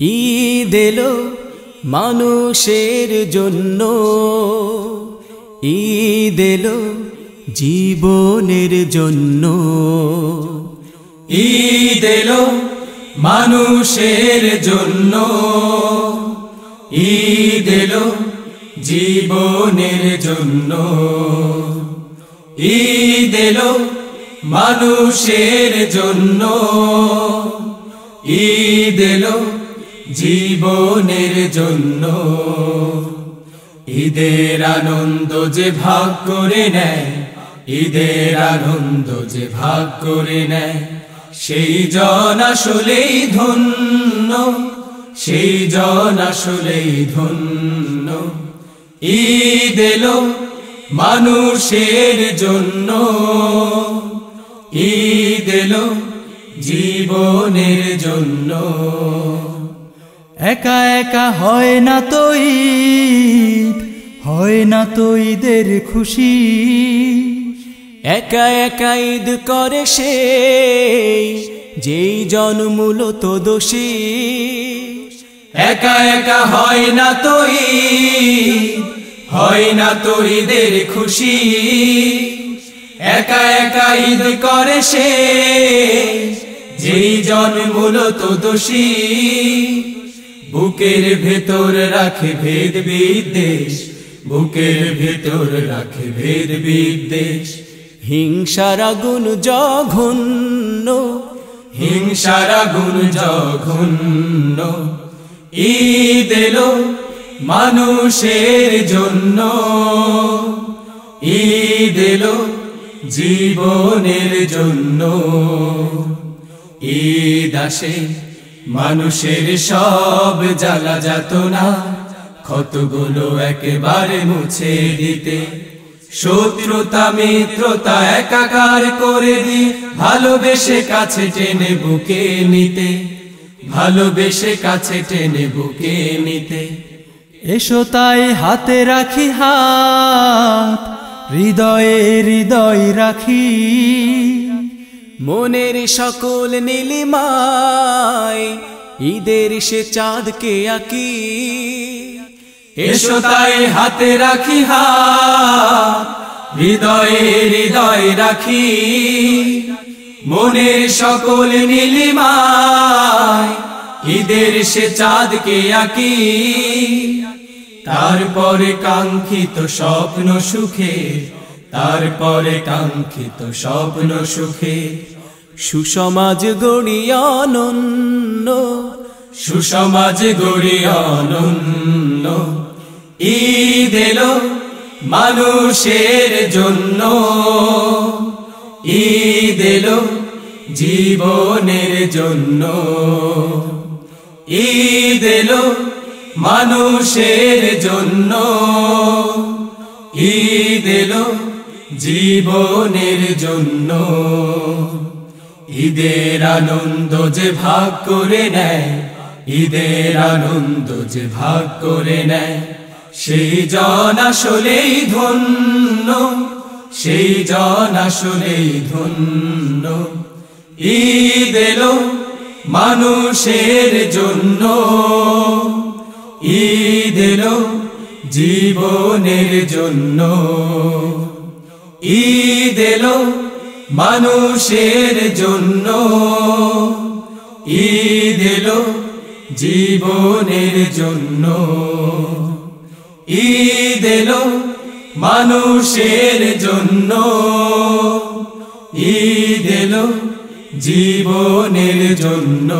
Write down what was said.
ঈদ এলো মানুষের জন্য। ঈদ এলো জীবনের জন্য। ঈদ এলো মানুষের জন্য। ঈদ এলো জীবনের জন্য। ঈদ এলো মানুষের জন্য। ঈদ এলো জীবনের জন্য। ঈদের আনন্দ যে ভাগ করে নেয়, ঈদের আনন্দ যে ভাগ করে নেয়, সেই জন আসলেই ধন্য, সেই জন আসলেই ধন্য। ঈদ এলো মানুষের জন্য। ঈদ এলো জীবনের জন্য। একা একা হয় না তো হয় না তো ঈদের খুশি। একা একা ঈদ করে সে, যেই জন মূলত দোষী। একা একা হয় না তো হয় না তো ঈদের খুশি। একা একা ঈদ করে সে, যেই জন মূলত দোষী। বুকের ভেতর রাখে ভেদ বিদ্বেষ, বুকের ভেতর রাখে ভেদ বিদ্বেষ। হিংসার আগুন জঘন্য, হিংসার আগুন জঘন্য। ঈদ এলো মানুষের জন্য। ঈদ এলো জীবনের জন্য। ঈদ আসে মানুষের সব জ্বালা যাতনা, ক্ষতগুলো একেবারে মুছে দিতে। শত্রুতা, মিত্রতা একাকার করে দি ভালোবেসে কাছে টেনে বুকে নিতে। ভালোবেসে কাছে টেনে বুকে নিতে। এসো তাই হাতে রাখি হাত, হৃদয়ে হৃদয় রাখি। মনের সকল নীলিমায় ঈদের সে চাঁদকে আঁকি। এসো তাই হাতে রাখি হৃদয়ে হৃদয় রাখি। মনের সকল নীলিমায় ঈদের সে চাঁদকে আঁকি। তারপরে কাঙ্ক্ষিত স্বপ্ন সুখে তারপরে কাঙ্ক্ষিত স্বপ্ন সুখে সুসমাজ গড়ি অনন্য সুসমাজ গড়ি অনন্য ঈদ এলো মানুষের জন্য। ঈদ এলো জীবনের জন্য। ঈদ এলো মানুষের জন্য। ঈদ এলো জীবনের জন্য। ঈদের আনন্দ যে ভাগ করে নেয়, ঈদের আনন্দ যে ভাগ করে নেয়, সেই জন আসলেই ধন্য, সেই জন আসলেই ধন্য। ঈদ এলো মানুষের জন্য। ঈদ এলো জীবনের জন্য। ঈদ এলো মানুষের জন্য। ঈদ এলো জীবনের জন্য। ঈদ এলো মানুষের জন্য। ঈদ এলো জীবনের জন্য।